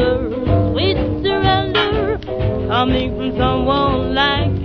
surrender, sweet surrender, coming from someone like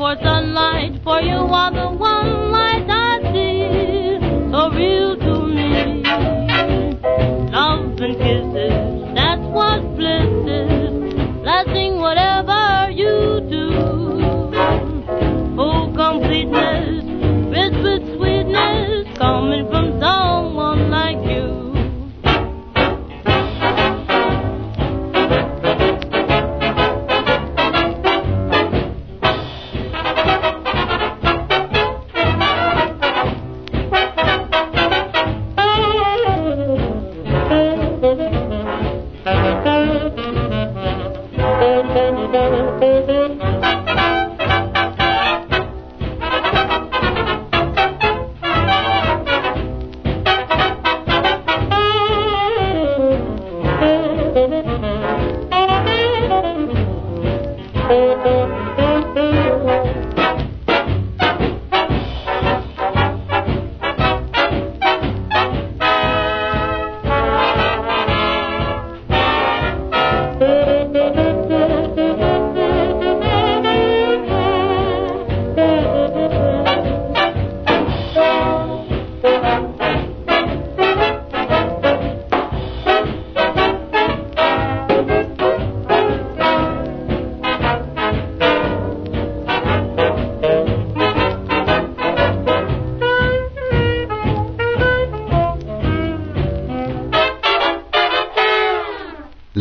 for sunlight, for you are the one Thank you. Thank you.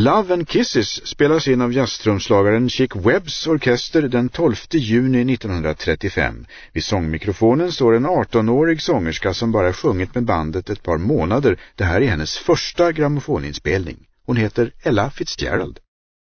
Love and Kisses spelas in av jazztrumslagaren Chick Webbs orkester den 12 juni 1935. Vid sångmikrofonen står en 18-årig sångerska som bara sjungit med bandet ett par månader. Det här är hennes första grammofoninspelning. Hon heter Ella Fitzgerald.